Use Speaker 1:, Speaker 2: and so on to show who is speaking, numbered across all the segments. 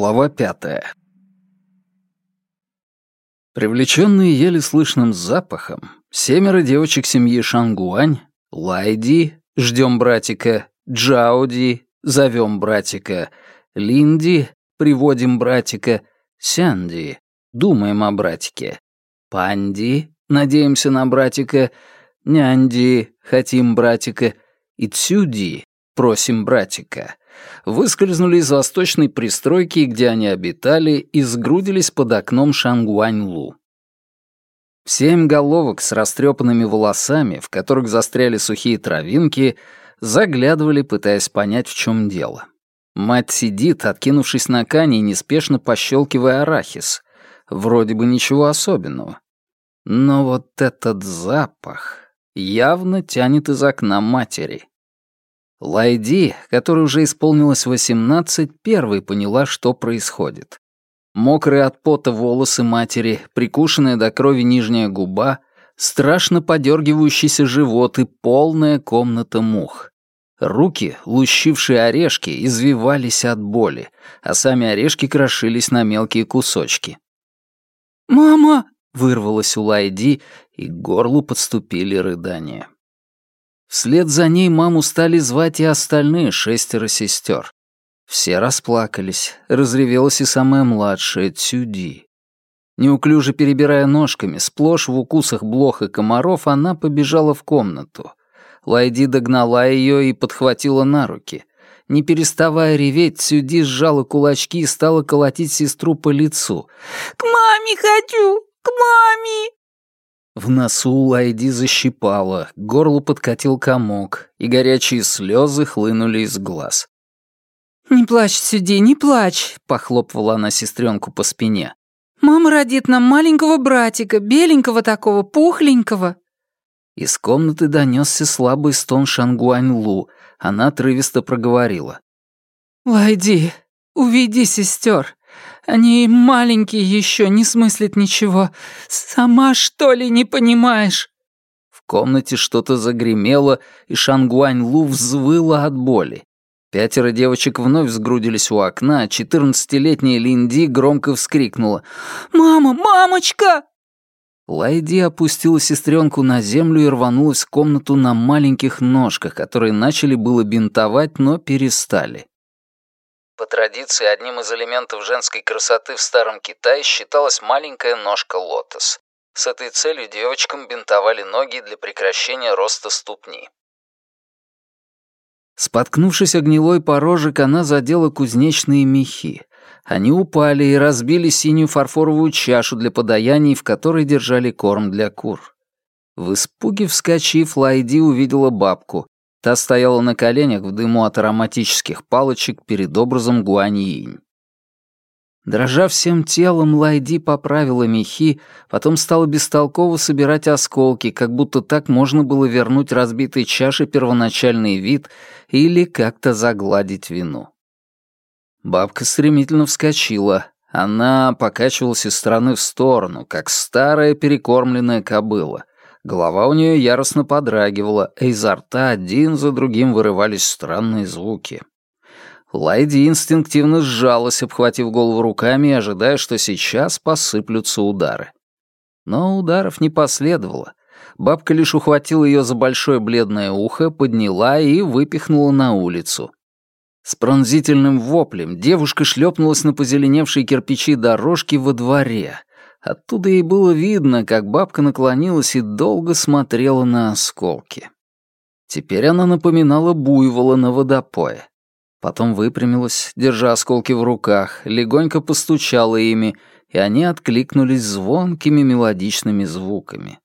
Speaker 1: Глава пятая. Привлеченные еле слышным запахом, семеро девочек семьи Шангуань, Лайди, ждем братика, Джауди, зовем братика, Линди, приводим братика, Сянди, думаем о братике, Панди, надеемся на братика, Нянди, хотим братика, и Цюди, просим братика, выскользнули из восточной пристройки, где они обитали, и сгрудились под окном Шангуань-Лу. Семь головок с растрепанными волосами, в которых застряли сухие травинки, заглядывали, пытаясь понять, в чем дело. Мать сидит, откинувшись на кане и неспешно пощелкивая арахис. Вроде бы ничего особенного. Но вот этот запах явно тянет из окна матери. Лайди, которой уже исполнилось восемнадцать, первой поняла, что происходит. Мокрые от пота волосы матери, прикушенная до крови нижняя губа, страшно подергивающийся живот и полная комната мух. Руки, лущившие орешки, извивались от боли, а сами орешки крошились на мелкие кусочки. «Мама!» — вырвалось у Лайди, и к горлу подступили рыдания. Вслед за ней маму стали звать и остальные шестеро сестер. Все расплакались, разревелась и самая младшая, Цюди. Неуклюже перебирая ножками, сплошь в укусах блох и комаров, она побежала в комнату. Лайди догнала ее и подхватила на руки. Не переставая реветь, Цюди сжала кулачки и стала колотить сестру по лицу. «К маме хочу! К маме!» В носу Лайди защипало, к горлу подкатил комок, и горячие слезы хлынули из глаз. «Не плачь, Сюди, не плачь», — похлопывала она сестренку по спине. «Мама родит нам маленького братика, беленького такого, пухленького». Из комнаты донесся слабый стон Шангуань Лу. Она отрывисто проговорила. «Лайди, уведи сестер. Они маленькие еще, не смыслят ничего. Сама, что ли, не понимаешь?» В комнате что-то загремело, и Шангуань Лу взвыла от боли. Пятеро девочек вновь сгрудились у окна, а четырнадцатилетняя Линди громко вскрикнула. «Мама! Мамочка!» Лайди опустила сестренку на землю и рванулась в комнату на маленьких ножках, которые начали было бинтовать, но перестали. По традиции, одним из элементов женской красоты в Старом Китае считалась маленькая ножка лотос. С этой целью девочкам бинтовали ноги для прекращения роста ступни. Споткнувшись о гнилой порожек, она задела кузнечные мехи. Они упали и разбили синюю фарфоровую чашу для подаяний, в которой держали корм для кур. В испуге вскочив, Лайди увидела бабку. Та стояла на коленях в дыму от ароматических палочек перед образом Гуань-Инь. Дрожа всем телом, Лайди поправила мехи, потом стала бестолково собирать осколки, как будто так можно было вернуть разбитой чаше первоначальный вид или как-то загладить вину. Бабка стремительно вскочила. Она покачивалась из стороны в сторону, как старая перекормленная кобыла. Голова у нее яростно подрагивала, а изо рта один за другим вырывались странные звуки. Лайди инстинктивно сжалась, обхватив голову руками, ожидая, что сейчас посыплются удары. Но ударов не последовало. Бабка лишь ухватила ее за большое бледное ухо, подняла и выпихнула на улицу. С пронзительным воплем девушка шлепнулась на позеленевшие кирпичи дорожки во дворе, Оттуда ей было видно, как бабка наклонилась и долго смотрела на осколки. Теперь она напоминала буйвола на водопое. Потом выпрямилась, держа осколки в руках, легонько постучала ими, и они откликнулись звонкими мелодичными звуками.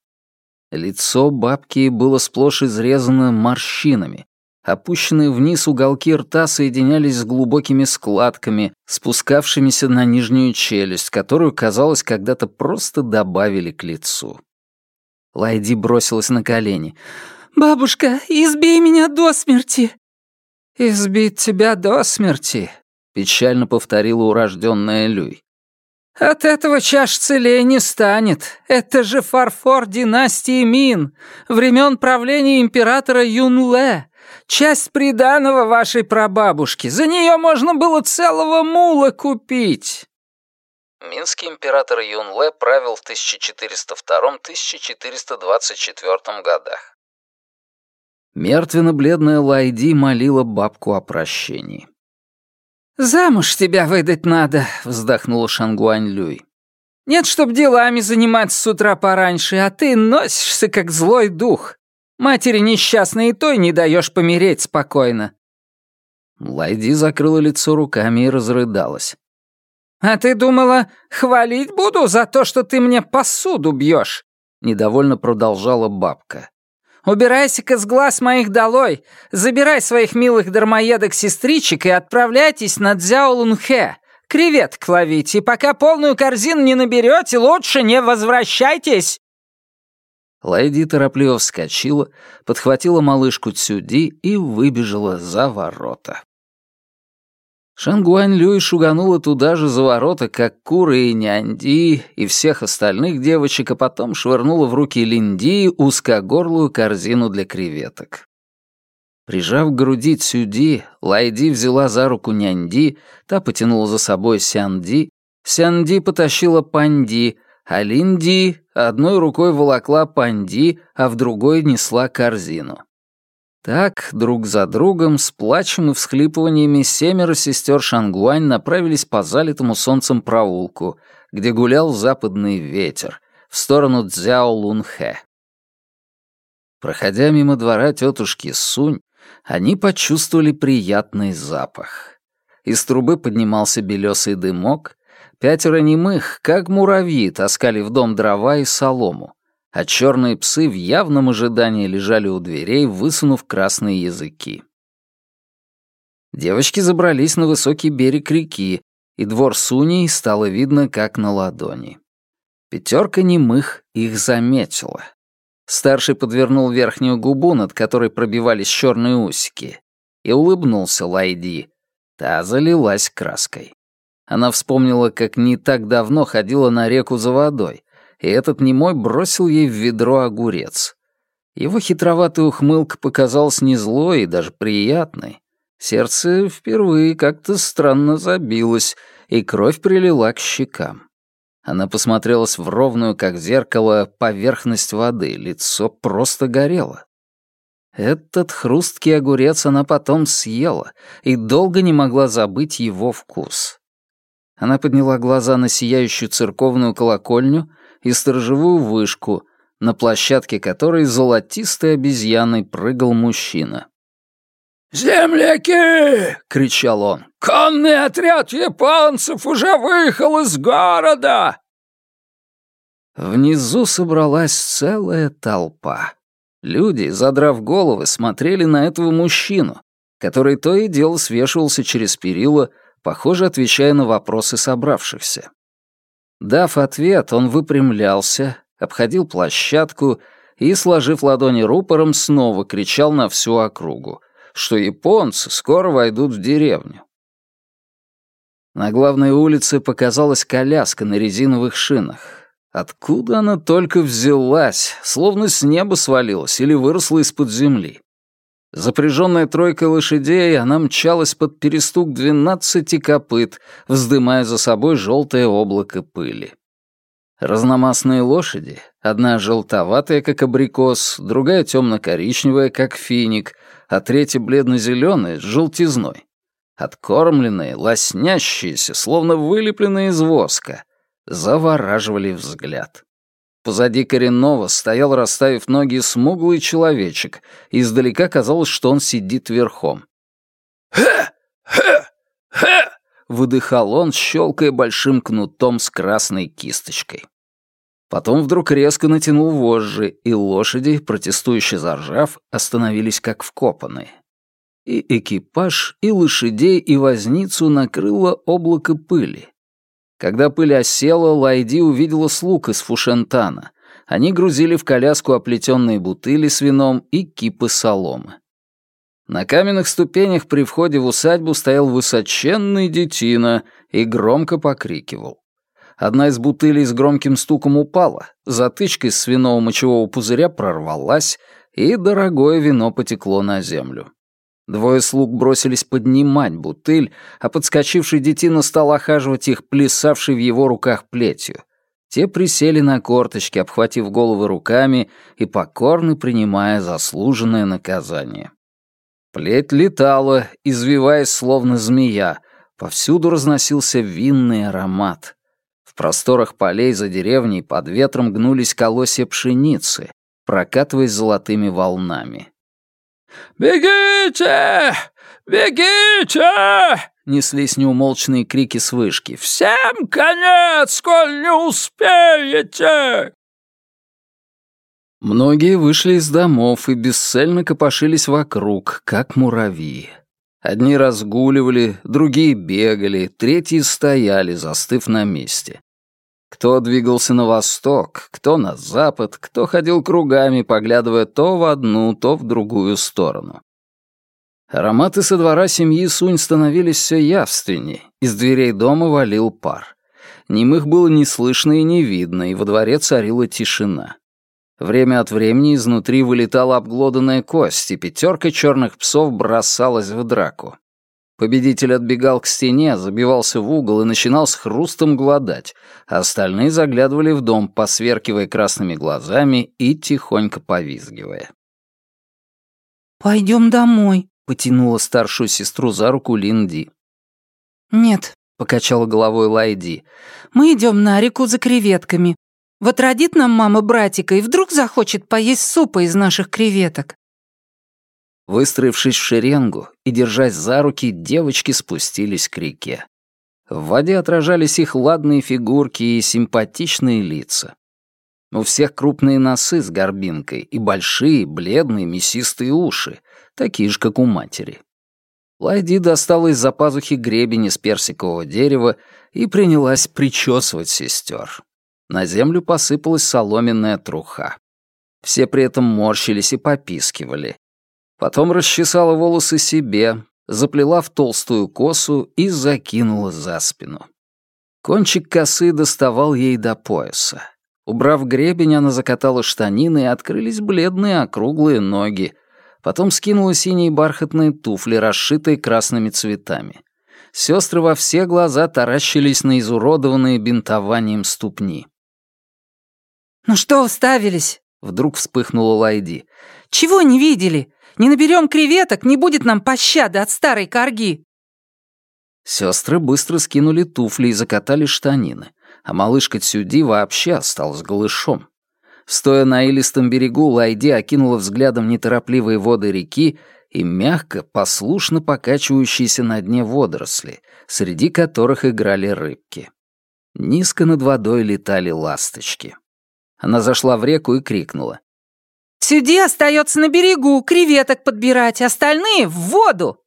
Speaker 1: Лицо бабки было сплошь изрезано морщинами, Опущенные вниз уголки рта соединялись с глубокими складками, спускавшимися на нижнюю челюсть, которую, казалось, когда-то просто добавили к лицу. Лайди бросилась на колени. «Бабушка, избей меня до смерти!» «Избить тебя до смерти», — печально повторила урожденная Люй. «От этого чаш целее не станет. Это же фарфор династии Мин, времен правления императора Юнле,
Speaker 2: Часть приданого вашей прабабушки. За нее можно было целого мула купить!»
Speaker 1: Минский император Юнле правил в 1402-1424 годах. Мертвенно-бледная Лайди молила бабку о прощении.
Speaker 2: «Замуж тебя выдать надо», — вздохнула Шангуань Люй. «Нет, чтоб делами заниматься с утра пораньше, а ты носишься, как злой дух. Матери несчастной и той не даешь помереть спокойно».
Speaker 1: Лайди закрыла лицо руками и разрыдалась.
Speaker 2: «А ты думала, хвалить буду за то, что ты мне посуду бьешь?» Недовольно продолжала бабка. «Убирайся-ка с глаз моих долой, забирай своих милых дармоедок-сестричек и отправляйтесь на Дзяолунхэ, креветок ловить, и пока полную корзину не наберете, лучше не возвращайтесь!»
Speaker 1: Лайди торопливо вскочила, подхватила малышку Цюди и выбежала за ворота. Шангуань Люй шуганула туда же за ворота, как Куры и Нянди и всех остальных девочек, а потом швырнула в руки Линди узкогорлую корзину для креветок. Прижав к груди Цюди, Лайди взяла за руку Нянди, та потянула за собой Сянди, Сянди потащила Панди, а Линди одной рукой волокла Панди, а в другой несла корзину. Так, друг за другом, с плачем и всхлипываниями, семеро сестер Шангуань направились по залитому солнцем проулку, где гулял западный ветер, в сторону Цзяо Лунхэ. Проходя мимо двора тетушки Сунь, они почувствовали приятный запах. Из трубы поднимался белесый дымок, пятеро немых, как муравьи, таскали в дом дрова и солому а черные псы в явном ожидании лежали у дверей, высунув красные языки. Девочки забрались на высокий берег реки, и двор Суней стало видно, как на ладони. Пятерка немых их заметила. Старший подвернул верхнюю губу, над которой пробивались черные усики, и улыбнулся Лайди. Та залилась краской. Она вспомнила, как не так давно ходила на реку за водой, и этот немой бросил ей в ведро огурец. Его хитроватая ухмылка показалась не злой и даже приятной. Сердце впервые как-то странно забилось, и кровь прилила к щекам. Она посмотрелась в ровную, как зеркало, поверхность воды, лицо просто горело. Этот хрусткий огурец она потом съела и долго не могла забыть его вкус. Она подняла глаза на сияющую церковную колокольню и сторожевую вышку, на площадке которой золотистой обезьяной прыгал мужчина.
Speaker 3: «Земляки!» — кричал он. «Конный отряд японцев уже выехал из города!»
Speaker 1: Внизу собралась целая толпа. Люди, задрав головы, смотрели на этого мужчину, который то и дело свешивался через перила, похоже, отвечая на вопросы собравшихся. Дав ответ, он выпрямлялся, обходил площадку и, сложив ладони рупором, снова кричал на всю округу, что японцы скоро войдут в деревню. На главной улице показалась коляска на резиновых шинах. Откуда она только взялась, словно с неба свалилась или выросла из-под земли. Запряженная тройкой лошадей, она мчалась под перестук двенадцати копыт, вздымая за собой желтое облако пыли. Разномастные лошади, одна желтоватая, как абрикос, другая темно-коричневая, как финик, а третья бледно-зеленая с желтизной. Откормленные, лоснящиеся, словно вылепленные из воска, завораживали взгляд. Позади коренного стоял, расставив ноги, смуглый человечек, и издалека казалось, что он сидит верхом.
Speaker 3: «Хэ! Хэ! Хэ!»
Speaker 1: — выдыхал он, щелкая большим кнутом с красной кисточкой. Потом вдруг резко натянул вожжи, и лошади, протестующе заржав, остановились как вкопанные. И экипаж, и лошадей, и возницу накрыло облако пыли. Когда пыль осела, Лайди увидела слуг из Фушентана. Они грузили в коляску оплетенные бутыли с вином и кипы соломы. На каменных ступенях при входе в усадьбу стоял высоченный детина и громко покрикивал. Одна из бутылей с громким стуком упала, затычка из свиного мочевого пузыря прорвалась, и дорогое вино потекло на землю. Двое слуг бросились поднимать бутыль, а подскочивший детина стал охаживать их, плясавший в его руках плетью. Те присели на корточки, обхватив головы руками и покорно принимая заслуженное наказание. Плеть летала, извиваясь словно змея, повсюду разносился винный аромат. В просторах полей за деревней под ветром гнулись колосья пшеницы, прокатываясь золотыми волнами.
Speaker 3: «Бегите! Бегите!» — неслись неумолчные крики с вышки. «Всем конец, сколь не успеете!»
Speaker 1: Многие вышли из домов и бесцельно копошились вокруг, как муравьи. Одни разгуливали, другие бегали, третьи стояли, застыв на месте. Кто двигался на восток, кто на запад, кто ходил кругами, поглядывая то в одну, то в другую сторону. Ароматы со двора семьи Сунь становились все явственнее, из дверей дома валил пар. Немых было не слышно и не видно, и во дворе царила тишина. Время от времени изнутри вылетала обглоданная кость, и пятерка черных псов бросалась в драку. Победитель отбегал к стене, забивался в угол и начинал с хрустом гладать, а остальные заглядывали в дом, посверкивая красными глазами и тихонько повизгивая.
Speaker 2: «Пойдем домой», —
Speaker 1: потянула старшую сестру за руку Линди.
Speaker 2: «Нет», —
Speaker 1: покачала головой Лайди.
Speaker 2: «Мы идем на реку за креветками. Вот родит нам мама братика и вдруг захочет поесть супа из наших креветок».
Speaker 1: Выстроившись в шеренгу и держась за руки, девочки спустились к реке. В воде отражались их ладные фигурки и симпатичные лица. У всех крупные носы с горбинкой и большие, бледные, мясистые уши, такие же, как у матери. Лайди достала из-за пазухи гребень из персикового дерева и принялась причесывать сестер. На землю посыпалась соломенная труха. Все при этом морщились и попискивали. Потом расчесала волосы себе, заплела в толстую косу и закинула за спину. Кончик косы доставал ей до пояса. Убрав гребень, она закатала штанины, и открылись бледные округлые ноги. Потом скинула синие бархатные туфли, расшитые красными цветами. Сестры во все глаза таращились на изуродованные бинтованием ступни.
Speaker 2: «Ну что уставились?»
Speaker 1: — вдруг вспыхнула Лайди.
Speaker 2: «Чего не видели? Не наберем креветок, не будет нам пощады от старой корги!»
Speaker 1: Сестры быстро скинули туфли и закатали штанины, а малышка Цюди вообще осталась голышом. Стоя на илистом берегу, Лайди окинула взглядом неторопливые воды реки и мягко, послушно покачивающиеся на дне водоросли, среди которых играли рыбки. Низко над водой летали ласточки. Она зашла в реку и крикнула.
Speaker 2: Сюди остается на берегу, креветок подбирать, остальные — в воду!»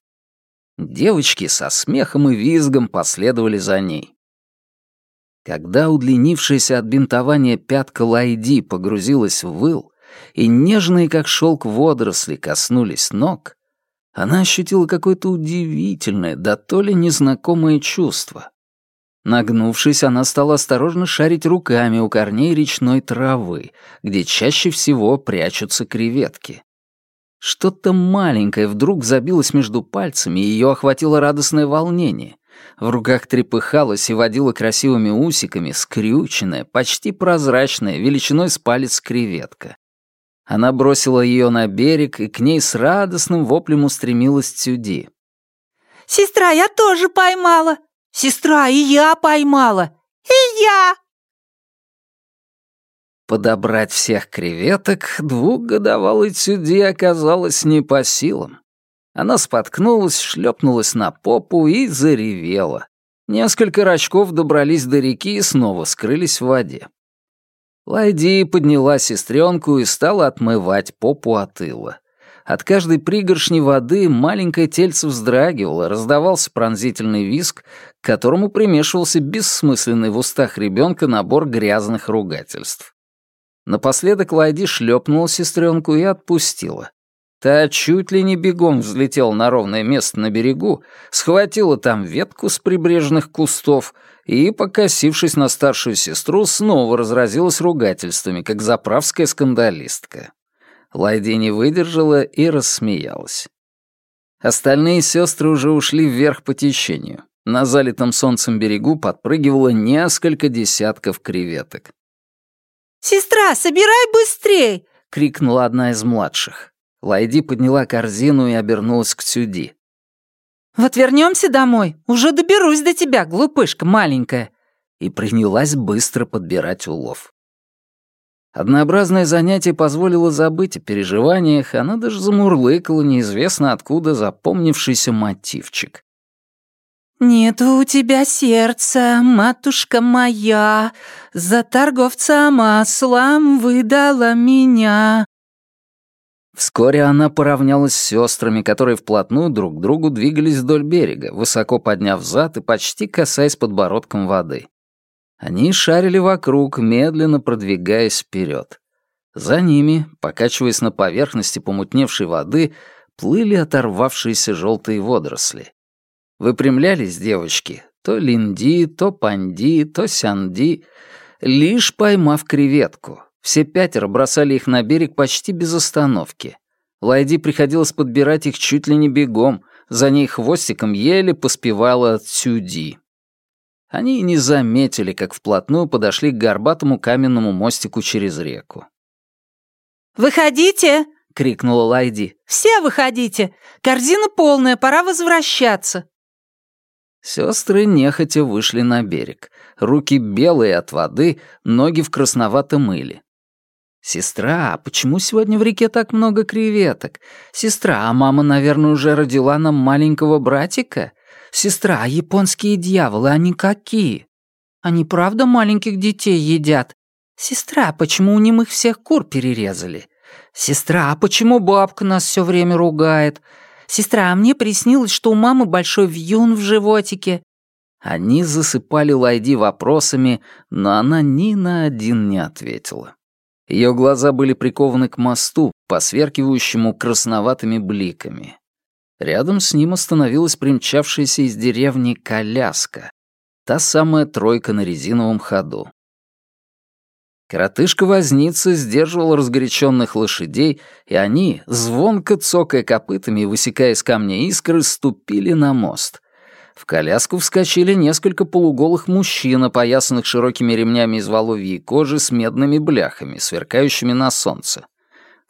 Speaker 1: Девочки со смехом и визгом последовали за ней. Когда удлинившаяся от бинтования пятка Лайди погрузилась в выл, и нежные, как шелк водоросли, коснулись ног, она ощутила какое-то удивительное, да то ли незнакомое чувство. Нагнувшись, она стала осторожно шарить руками у корней речной травы, где чаще всего прячутся креветки. Что-то маленькое вдруг забилось между пальцами, и ее охватило радостное волнение. В руках трепыхалась и водила красивыми усиками скрюченная, почти прозрачная, величиной с палец креветка. Она бросила ее на берег, и к ней с радостным воплем устремилась Цюди.
Speaker 2: «Сестра, я тоже поймала!» Сестра, и я поймала! И я!»
Speaker 1: Подобрать всех креветок двухгодовалой Цюди оказалось не по силам. Она споткнулась, шлепнулась на попу и заревела. Несколько рачков добрались до реки и снова скрылись в воде. Лайди подняла сестренку и стала отмывать попу от ила. От каждой пригоршни воды маленькое тельце вздрагивало, раздавался пронзительный виск, к которому примешивался бессмысленный в устах ребенка набор грязных ругательств. Напоследок Лайди шлепнула сестренку и отпустила. Та чуть ли не бегом взлетела на ровное место на берегу, схватила там ветку с прибрежных кустов и, покосившись на старшую сестру, снова разразилась ругательствами, как заправская скандалистка. Лайди не выдержала и рассмеялась. Остальные сестры уже ушли вверх по течению. На залитом солнцем берегу подпрыгивало несколько десятков креветок.
Speaker 4: «Сестра, собирай быстрей!»
Speaker 1: — крикнула одна из младших. Лайди подняла корзину и обернулась к Цюди.
Speaker 4: «Вот вернемся домой, уже доберусь до тебя, глупышка маленькая!»
Speaker 1: И принялась быстро подбирать улов. Однообразное занятие позволило забыть о переживаниях, она даже замурлыкала неизвестно откуда запомнившийся мотивчик.
Speaker 4: «Нет у тебя сердца, матушка моя, за торговца маслом выдала меня».
Speaker 1: Вскоре она поравнялась с сестрами, которые вплотную друг к другу двигались вдоль берега, высоко подняв зад и почти касаясь подбородком воды. Они шарили вокруг, медленно продвигаясь вперед. За ними, покачиваясь на поверхности помутневшей воды, плыли оторвавшиеся желтые водоросли. Выпрямлялись девочки, то линди, то панди, то сянди, лишь поймав креветку. Все пятеро бросали их на берег почти без остановки. Лайди приходилось подбирать их чуть ли не бегом, за ней хвостиком еле поспевала Цюди. Они и не заметили, как вплотную подошли к горбатому каменному мостику через реку.
Speaker 4: «Выходите!»
Speaker 1: — крикнула Лайди.
Speaker 4: «Все выходите! Корзина полная, пора возвращаться!»
Speaker 1: Сестры нехотя вышли на берег. Руки белые от воды, ноги в красноватом мыле. «Сестра, а почему сегодня в реке так много креветок? Сестра, а мама, наверное, уже родила нам маленького братика? Сестра, японские дьяволы, они какие? Они правда маленьких детей едят? Сестра, почему у немых всех кур перерезали? Сестра, а почему бабка нас все время ругает? Сестра, а мне приснилось, что у мамы большой вьюн в животике. Они засыпали Лайди вопросами, но она ни на один не ответила. Ее глаза были прикованы к мосту, посверкивающему красноватыми бликами. Рядом с ним остановилась примчавшаяся из деревни коляска, та самая тройка на резиновом ходу. Коротышка-возница сдерживал разгоряченных лошадей, и они, звонко цокая копытами и высекая из камня искры, ступили на мост. В коляску вскочили несколько полуголых мужчин, опоясанных широкими ремнями из воловьей кожи с медными бляхами, сверкающими на солнце.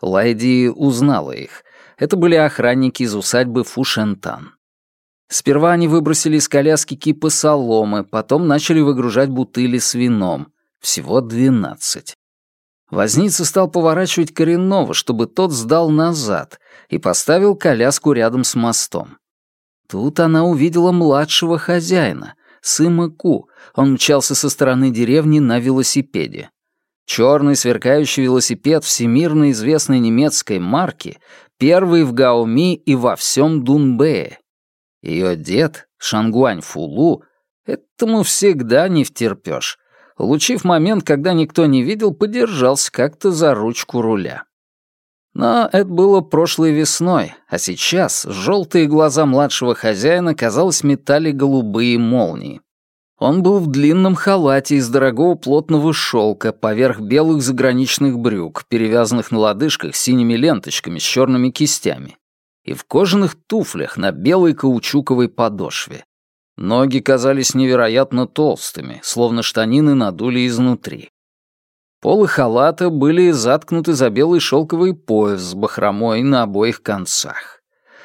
Speaker 1: Лайди узнала их. Это были охранники из усадьбы Фушентан. Сперва они выбросили из коляски кипы соломы, потом начали выгружать бутыли с вином. Всего двенадцать. Возница стал поворачивать коренного, чтобы тот сдал назад, и поставил коляску рядом с мостом. Тут она увидела младшего хозяина, Сыма Ку. Он мчался со стороны деревни на велосипеде. Черный сверкающий велосипед всемирно известной немецкой марки, первый в Гаоми и во всем Дунбэе. Ее дед, Шангуань Фулу, этому всегда не втерпёшь. Улучив момент, когда никто не видел, подержался как-то за ручку руля. Но это было прошлой весной, а сейчас желтые глаза младшего хозяина, казалось, метали голубые молнии. Он был в длинном халате из дорогого плотного шелка поверх белых заграничных брюк, перевязанных на лодыжках синими ленточками с черными кистями, и в кожаных туфлях на белой каучуковой подошве. Ноги казались невероятно толстыми, словно штанины надули изнутри. Полы халата были заткнуты за белый шелковый пояс с бахромой на обоих концах.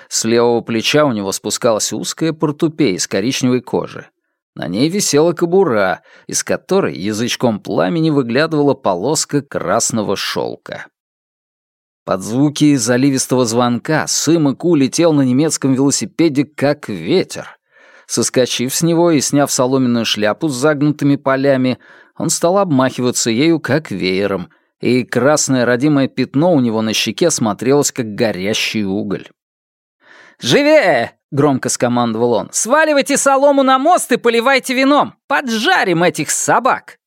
Speaker 1: С левого плеча у него спускалась узкая портупея из коричневой кожи. На ней висела кобура, из которой язычком пламени выглядывала полоска красного шелка. Под звуки заливистого звонка Сыма Ку летел на немецком велосипеде как ветер. Соскочив с него и сняв соломенную шляпу с загнутыми полями, он стал обмахиваться ею как веером, и красное родимое пятно у него на щеке смотрелось как горящий уголь. «Живее!» — громко скомандовал он. «Сваливайте солому на мост и поливайте вином! Поджарим этих собак!»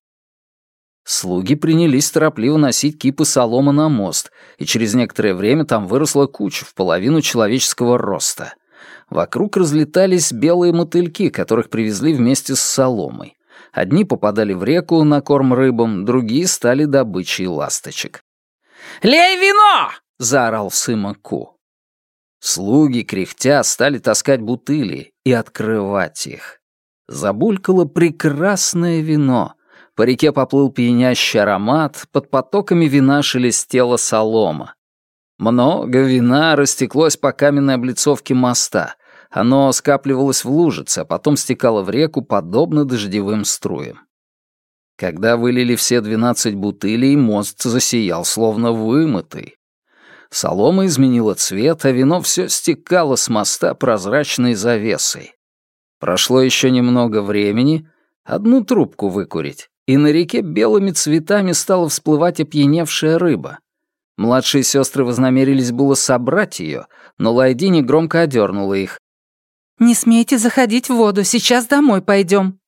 Speaker 1: Слуги принялись торопливо носить кипы соломы на мост, и через некоторое время там выросла куча в половину человеческого роста — Вокруг разлетались белые мотыльки, которых привезли вместе с соломой. Одни попадали в реку на корм рыбам, другие стали добычей ласточек. «Лей вино!» — заорал Сыма Ку. Слуги, кряхтя, стали таскать бутыли и открывать их. Забулькало прекрасное вино. По реке поплыл пьянящий аромат, под потоками вина шелестела солома. Много вина растеклось по каменной облицовке моста. Оно скапливалось в лужице, а потом стекало в реку, подобно дождевым струям. Когда вылили все двенадцать бутылей, мост засиял, словно вымытый. Солома изменила цвет, а вино все стекало с моста прозрачной завесой. Прошло еще немного времени, одну трубку выкурить, и на реке белыми цветами стала всплывать опьяневшая рыба. Младшие сестры вознамерились было собрать ее, но Лайдини громко одернула их.
Speaker 4: «Не смейте заходить в воду, сейчас домой пойдем».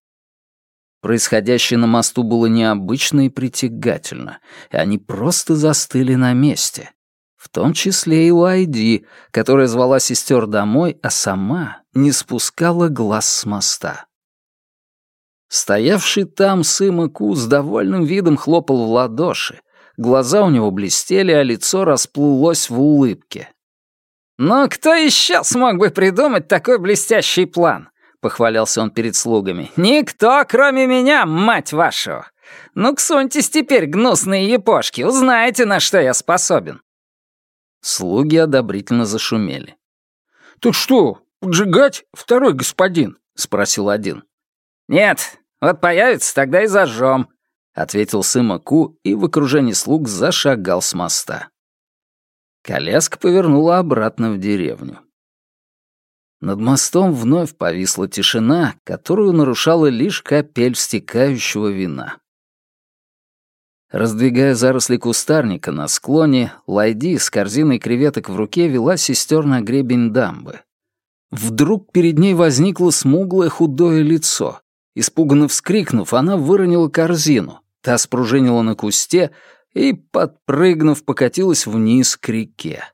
Speaker 1: Происходящее на мосту было необычно и притягательно, и они просто застыли на месте. В том числе и Лайди, которая звала сестер домой, а сама не спускала глаз с моста. Стоявший там Сыма Ку с довольным видом хлопал в ладоши, Глаза у него блестели, а лицо расплылось в улыбке.
Speaker 2: «Ну, кто еще смог бы придумать такой блестящий план?» — похвалялся он перед слугами. «Никто, кроме меня, мать вашу! Ну, ксуньтесь теперь, гнусные епошки, узнаете, на что я способен!»
Speaker 1: Слуги одобрительно зашумели.
Speaker 3: «Так что, поджигать, второй господин?» — спросил один.
Speaker 2: «Нет, вот появится, тогда и зажжем»,
Speaker 1: ответил Сыма Ку и в окружении слуг зашагал с моста. Коляска повернула обратно в деревню. Над мостом вновь повисла тишина, которую нарушала лишь капель стекающего вина. Раздвигая заросли кустарника на склоне, Лайди с корзиной креветок в руке вела сестер на гребень дамбы. Вдруг перед ней возникло смуглое худое лицо. Испуганно вскрикнув, она выронила корзину. Та спружинила на кусте и, подпрыгнув, покатилась вниз к реке.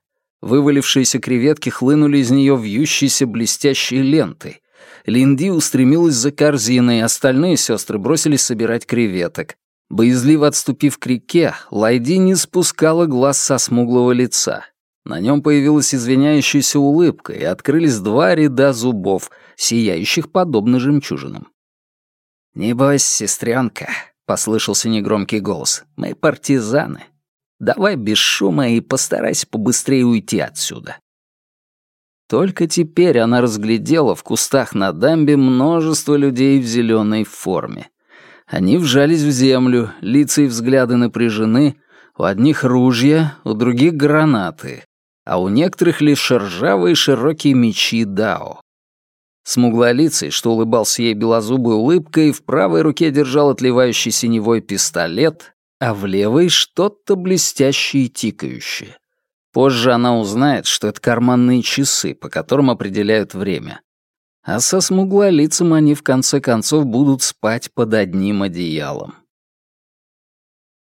Speaker 1: Вывалившиеся креветки хлынули из нее вьющейся блестящей лентой. Линди устремилась за корзиной, остальные сестры бросились собирать креветок. Боязливо отступив к реке, Лайди не спускала глаз со смуглого лица. На нем появилась извиняющаяся улыбка, и открылись два ряда зубов, сияющих подобно жемчужинам. «Не бойся, сестренка, — послышался негромкий голос. «Мы партизаны. Давай без шума и постарайся побыстрее уйти отсюда». Только теперь она разглядела в кустах на дамбе множество людей в зеленой форме. Они вжались в землю, лица и взгляды напряжены, у одних ружья, у других гранаты, а у некоторых лишь ржавые широкие мечи Дао. Смуглолицый, что улыбался ей белозубой улыбкой, в правой руке держал отливающий синевой пистолет, а в левой — что-то блестящее и тикающее. Позже она узнает, что это карманные часы, по которым определяют время. А со смуглолицем они в конце концов будут спать под одним одеялом.